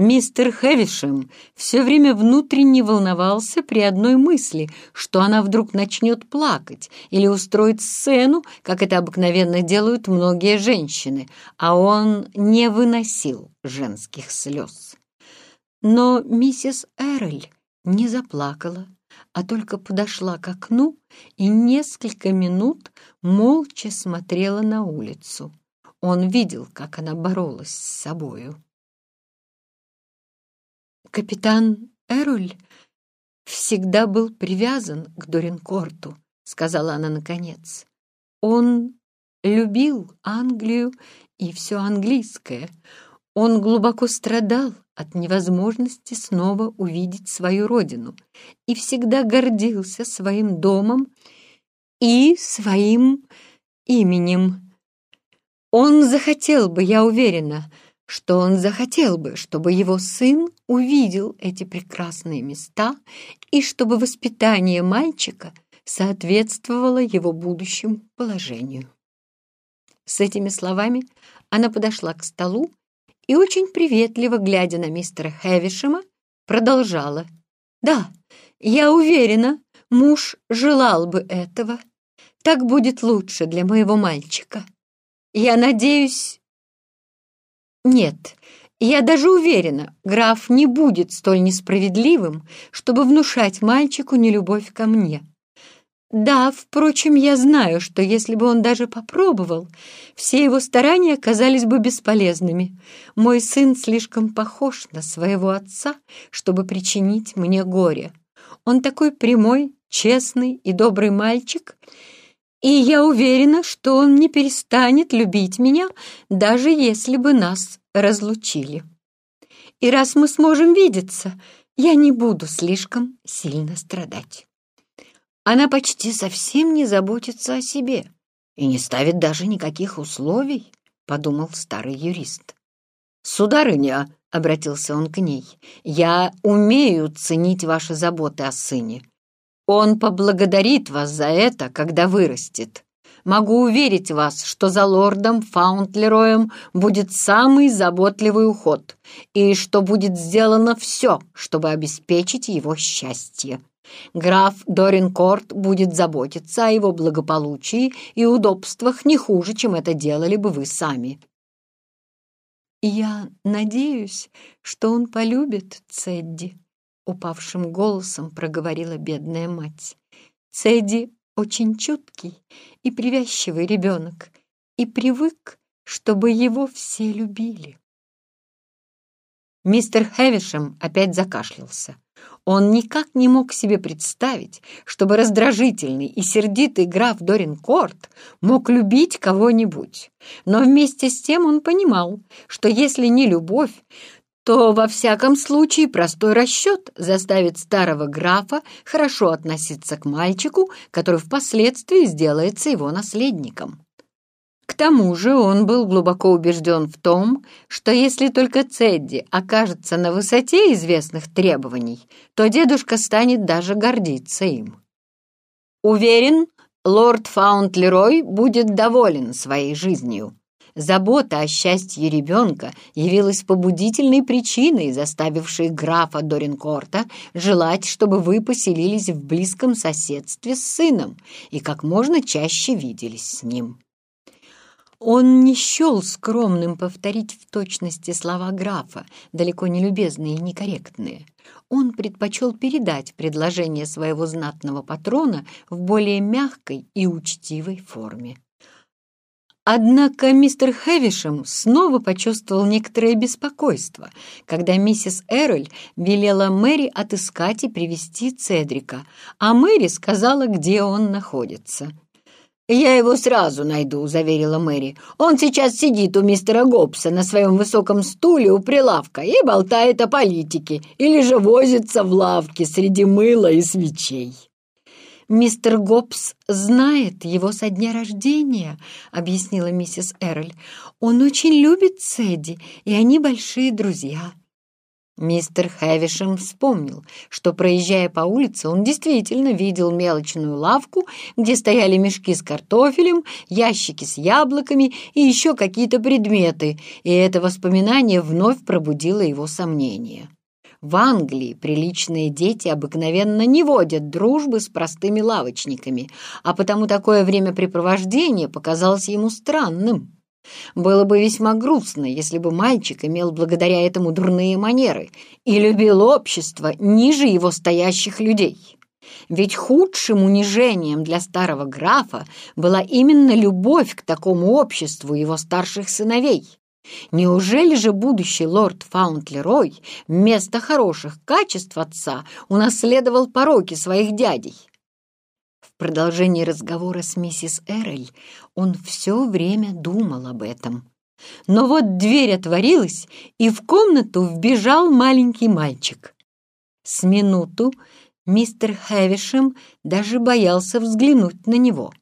Мистер Хэвишем все время внутренне волновался при одной мысли, что она вдруг начнет плакать или устроит сцену, как это обыкновенно делают многие женщины, а он не выносил женских слез. Но миссис Эрель не заплакала, а только подошла к окну и несколько минут молча смотрела на улицу. Он видел, как она боролась с собою. «Капитан Эруль всегда был привязан к Доринкорту», — сказала она наконец. «Он любил Англию и все английское. Он глубоко страдал от невозможности снова увидеть свою родину и всегда гордился своим домом и своим именем. Он захотел бы, я уверена, что он захотел бы, чтобы его сын увидел эти прекрасные места и чтобы воспитание мальчика соответствовало его будущему положению. С этими словами она подошла к столу и, очень приветливо глядя на мистера Хэвишема, продолжала. «Да, я уверена, муж желал бы этого. Так будет лучше для моего мальчика. Я надеюсь, нет, я даже уверена, граф не будет столь несправедливым, чтобы внушать мальчику нелюбовь ко мне. Да, впрочем, я знаю, что если бы он даже попробовал, все его старания оказались бы бесполезными. Мой сын слишком похож на своего отца, чтобы причинить мне горе. Он такой прямой, честный и добрый мальчик, и я уверена, что он не перестанет любить меня, даже если бы нас разлучили. И раз мы сможем видеться, я не буду слишком сильно страдать. Она почти совсем не заботится о себе и не ставит даже никаких условий, подумал старый юрист. «Сударыня», — обратился он к ней, — «я умею ценить ваши заботы о сыне. Он поблагодарит вас за это, когда вырастет. Могу уверить вас, что за лордом Фаунтлероем будет самый заботливый уход, и что будет сделано все, чтобы обеспечить его счастье. Граф Доринкорт будет заботиться о его благополучии и удобствах не хуже, чем это делали бы вы сами. «Я надеюсь, что он полюбит Цедди», упавшим голосом проговорила бедная мать. Цеди очень чуткий и привязчивый ребенок и привык, чтобы его все любили. Мистер Хэвишем опять закашлялся. Он никак не мог себе представить, чтобы раздражительный и сердитый граф Доринкорт мог любить кого-нибудь. Но вместе с тем он понимал, что если не любовь, то во всяком случае простой расчет заставит старого графа хорошо относиться к мальчику, который впоследствии сделается его наследником. К тому же он был глубоко убежден в том, что если только Цедди окажется на высоте известных требований, то дедушка станет даже гордиться им. Уверен, лорд Фаунтлерой будет доволен своей жизнью, Забота о счастье ребенка явилась побудительной причиной, заставившей графа Доринкорта желать, чтобы вы поселились в близком соседстве с сыном и как можно чаще виделись с ним. Он не счел скромным повторить в точности слова графа, далеко не любезные и некорректные. Он предпочел передать предложение своего знатного патрона в более мягкой и учтивой форме. Однако мистер Хэвишем снова почувствовал некоторое беспокойство, когда миссис Эрроль велела Мэри отыскать и привести Цедрика, а Мэри сказала, где он находится. «Я его сразу найду», — заверила Мэри. «Он сейчас сидит у мистера Гоббса на своем высоком стуле у прилавка и болтает о политике, или же возится в лавке среди мыла и свечей». «Мистер Гоббс знает его со дня рождения», — объяснила миссис Эрроль. «Он очень любит Сэдди, и они большие друзья». Мистер Хэвишем вспомнил, что, проезжая по улице, он действительно видел мелочную лавку, где стояли мешки с картофелем, ящики с яблоками и еще какие-то предметы, и это воспоминание вновь пробудило его сомнения. В Англии приличные дети обыкновенно не водят дружбы с простыми лавочниками, а потому такое времяпрепровождение показалось ему странным. Было бы весьма грустно, если бы мальчик имел благодаря этому дурные манеры и любил общество ниже его стоящих людей. Ведь худшим унижением для старого графа была именно любовь к такому обществу его старших сыновей. Неужели же будущий лорд Фаунтлерой вместо хороших качеств отца унаследовал пороки своих дядей? продолжении разговора с миссис Эрель он все время думал об этом. Но вот дверь отворилась, и в комнату вбежал маленький мальчик. С минуту мистер Хэвишем даже боялся взглянуть на него.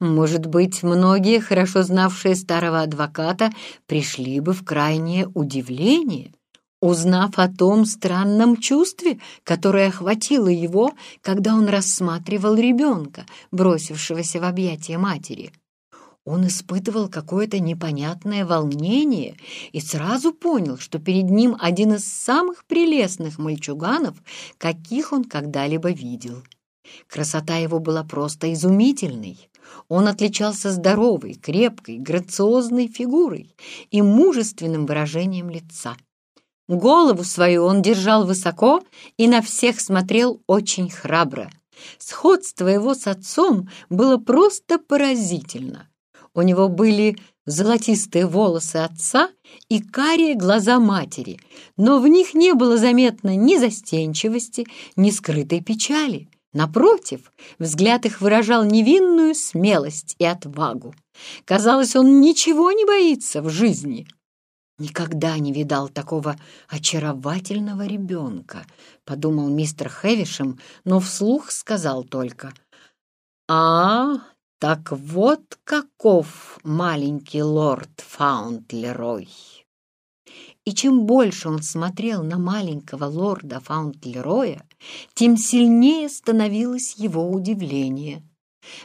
Может быть, многие, хорошо знавшие старого адвоката, пришли бы в крайнее удивление, узнав о том странном чувстве, которое охватило его, когда он рассматривал ребенка, бросившегося в объятия матери. Он испытывал какое-то непонятное волнение и сразу понял, что перед ним один из самых прелестных мальчуганов, каких он когда-либо видел. Красота его была просто изумительной. Он отличался здоровой, крепкой, грациозной фигурой и мужественным выражением лица. Голову свою он держал высоко и на всех смотрел очень храбро. Сходство его с отцом было просто поразительно. У него были золотистые волосы отца и карие глаза матери, но в них не было заметно ни застенчивости, ни скрытой печали. Напротив, взгляд их выражал невинную смелость и отвагу. Казалось, он ничего не боится в жизни. «Никогда не видал такого очаровательного ребенка», — подумал мистер Хэвишем, но вслух сказал только. «А, так вот каков маленький лорд Фаунтлерой!» И чем больше он смотрел на маленького лорда Фаунтлероя, тем сильнее становилось его удивление —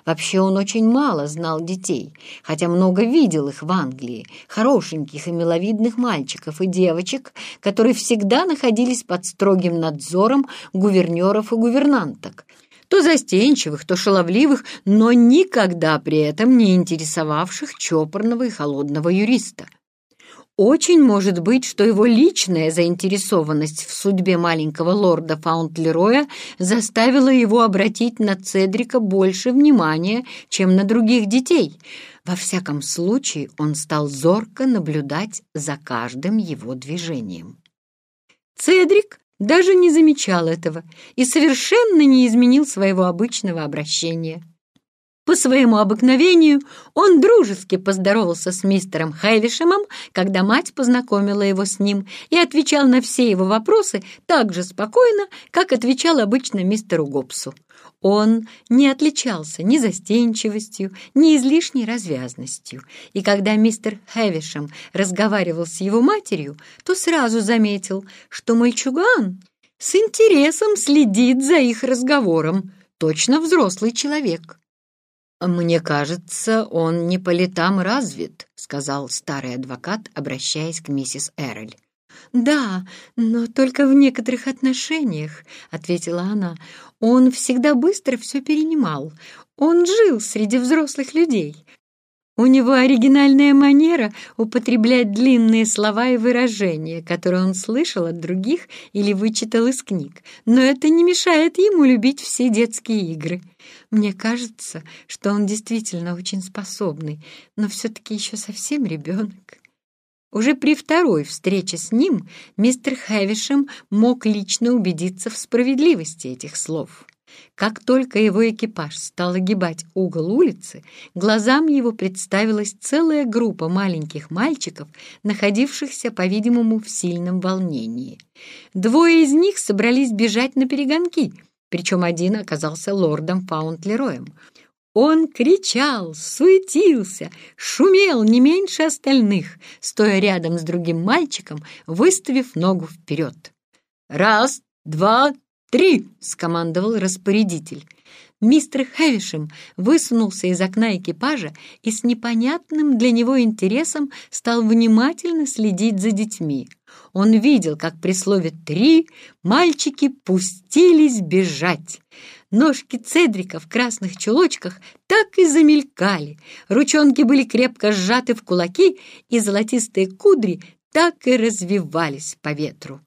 Вообще он очень мало знал детей, хотя много видел их в Англии, хорошеньких и миловидных мальчиков и девочек, которые всегда находились под строгим надзором гувернеров и гувернанток, то застенчивых, то шаловливых, но никогда при этом не интересовавших чопорного и холодного юриста. Очень может быть, что его личная заинтересованность в судьбе маленького лорда Фаунтлероя заставила его обратить на Цедрика больше внимания, чем на других детей. Во всяком случае, он стал зорко наблюдать за каждым его движением. Цедрик даже не замечал этого и совершенно не изменил своего обычного обращения. По своему обыкновению он дружески поздоровался с мистером Хэвишемом, когда мать познакомила его с ним, и отвечал на все его вопросы так же спокойно, как отвечал обычно мистеру Гобсу. Он не отличался ни застенчивостью, ни излишней развязностью, и когда мистер Хэвишем разговаривал с его матерью, то сразу заметил, что мальчуган с интересом следит за их разговором, точно взрослый человек. «Мне кажется, он не по летам развит», — сказал старый адвокат, обращаясь к миссис Эрель. «Да, но только в некоторых отношениях», — ответила она. «Он всегда быстро все перенимал. Он жил среди взрослых людей. У него оригинальная манера употреблять длинные слова и выражения, которые он слышал от других или вычитал из книг, но это не мешает ему любить все детские игры. Мне кажется, что он действительно очень способный, но все-таки еще совсем ребенок. Уже при второй встрече с ним мистер Хэвишем мог лично убедиться в справедливости этих слов. Как только его экипаж стал огибать угол улицы, глазам его представилась целая группа маленьких мальчиков, находившихся, по-видимому, в сильном волнении. Двое из них собрались бежать на перегонки, причем один оказался лордом Фаунтлероем. Он кричал, суетился, шумел не меньше остальных, стоя рядом с другим мальчиком, выставив ногу вперед. Раз, два, три!» — скомандовал распорядитель. Мистер Хэвишем высунулся из окна экипажа и с непонятным для него интересом стал внимательно следить за детьми. Он видел, как при слове «три» мальчики пустились бежать. Ножки Цедрика в красных чулочках так и замелькали, ручонки были крепко сжаты в кулаки, и золотистые кудри так и развивались по ветру.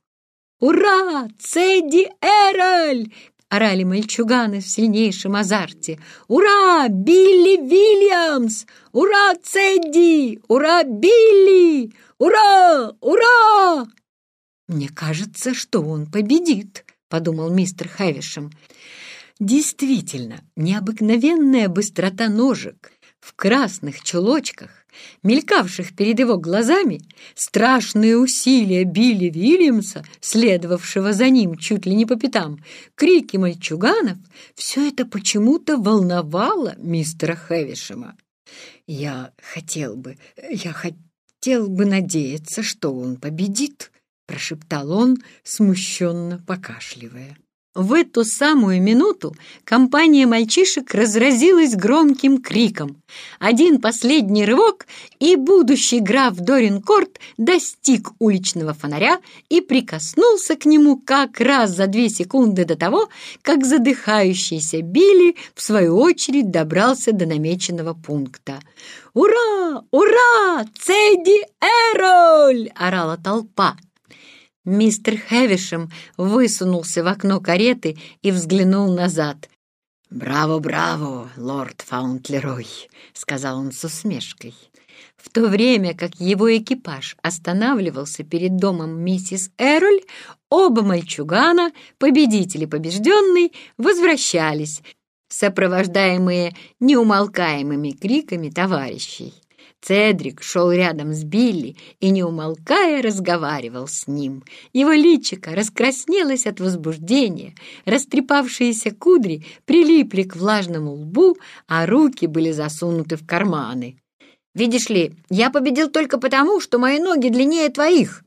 «Ура! Цедди Эроль!» — орали мальчуганы в сильнейшем азарте. «Ура! Билли Вильямс! Ура, Цедди! Ура, Билли! Ура! Ура!» «Мне кажется, что он победит», — подумал мистер Хэвишем. Действительно, необыкновенная быстрота ножек в красных чулочках, мелькавших перед его глазами, страшные усилия Билли Вильямса, следовавшего за ним чуть ли не по пятам, крики мальчуганов — все это почему-то волновало мистера Хэвишема. «Я хотел бы, я хотел бы надеяться, что он победит», — прошептал он, смущенно покашливая. В эту самую минуту компания мальчишек разразилась громким криком. Один последний рывок, и будущий граф Доринкорт достиг уличного фонаря и прикоснулся к нему как раз за две секунды до того, как задыхающийся Билли в свою очередь добрался до намеченного пункта. «Ура! Ура! Цеди Эроль!» — орала толпа. Мистер Хэвишем высунулся в окно кареты и взглянул назад. «Браво, браво, лорд Фаунтлерой!» — сказал он с усмешкой. В то время как его экипаж останавливался перед домом миссис Эроль, оба мальчугана, победители побежденный, возвращались, сопровождаемые неумолкаемыми криками товарищей. Цедрик шел рядом с Билли и, не умолкая, разговаривал с ним. Его личико раскраснелось от возбуждения, растрепавшиеся кудри прилипли к влажному лбу, а руки были засунуты в карманы. «Видишь ли, я победил только потому, что мои ноги длиннее твоих.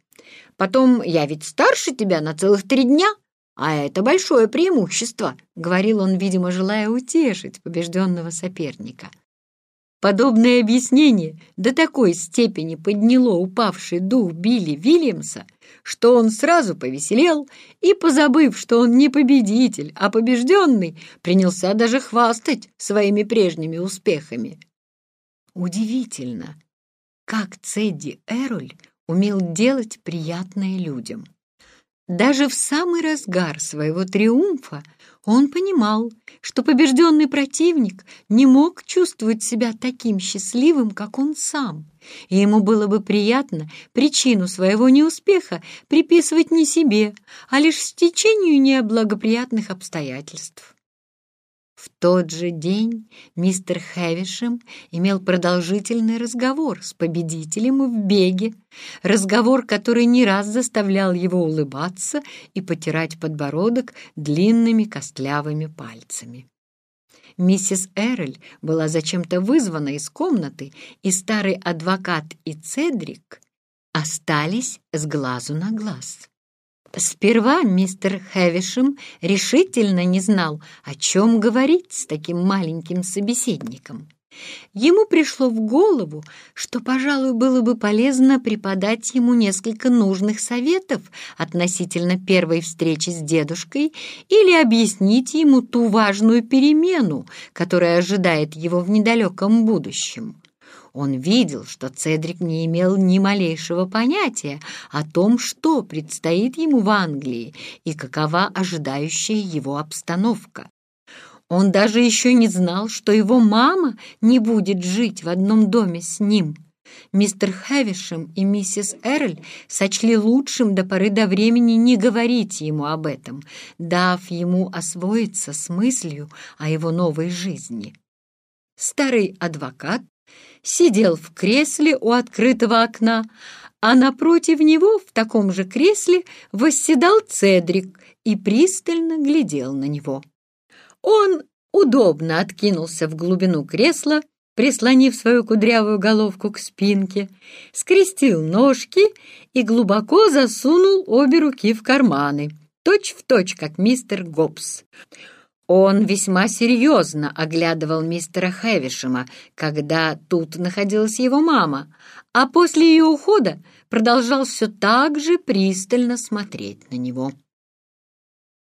Потом я ведь старше тебя на целых три дня, а это большое преимущество», — говорил он, видимо, желая утешить побежденного соперника. Подобное объяснение до такой степени подняло упавший дух Билли Вильямса, что он сразу повеселел и, позабыв, что он не победитель, а побежденный, принялся даже хвастать своими прежними успехами. Удивительно, как Цедди Эроль умел делать приятное людям. Даже в самый разгар своего триумфа он понимал, что побежденный противник не мог чувствовать себя таким счастливым, как он сам, и ему было бы приятно причину своего неуспеха приписывать не себе, а лишь стечению неблагоприятных обстоятельств. В тот же день мистер Хэвишем имел продолжительный разговор с победителем в беге, разговор, который не раз заставлял его улыбаться и потирать подбородок длинными костлявыми пальцами. Миссис Эрель была зачем-то вызвана из комнаты, и старый адвокат и Цедрик остались с глазу на глаз. Сперва мистер Хэвишем решительно не знал, о чем говорить с таким маленьким собеседником. Ему пришло в голову, что, пожалуй, было бы полезно преподать ему несколько нужных советов относительно первой встречи с дедушкой или объяснить ему ту важную перемену, которая ожидает его в недалеком будущем. Он видел, что Цедрик не имел ни малейшего понятия о том, что предстоит ему в Англии и какова ожидающая его обстановка. Он даже еще не знал, что его мама не будет жить в одном доме с ним. Мистер Хэвишем и миссис Эрль сочли лучшим до поры до времени не говорить ему об этом, дав ему освоиться с мыслью о его новой жизни. Старый адвокат сидел в кресле у открытого окна, а напротив него в таком же кресле восседал Цедрик и пристально глядел на него. Он удобно откинулся в глубину кресла, прислонив свою кудрявую головку к спинке, скрестил ножки и глубоко засунул обе руки в карманы, точь в точь, как мистер Гоббс. Он весьма серьезно оглядывал мистера Хэвишема, когда тут находилась его мама, а после ее ухода продолжал все так же пристально смотреть на него.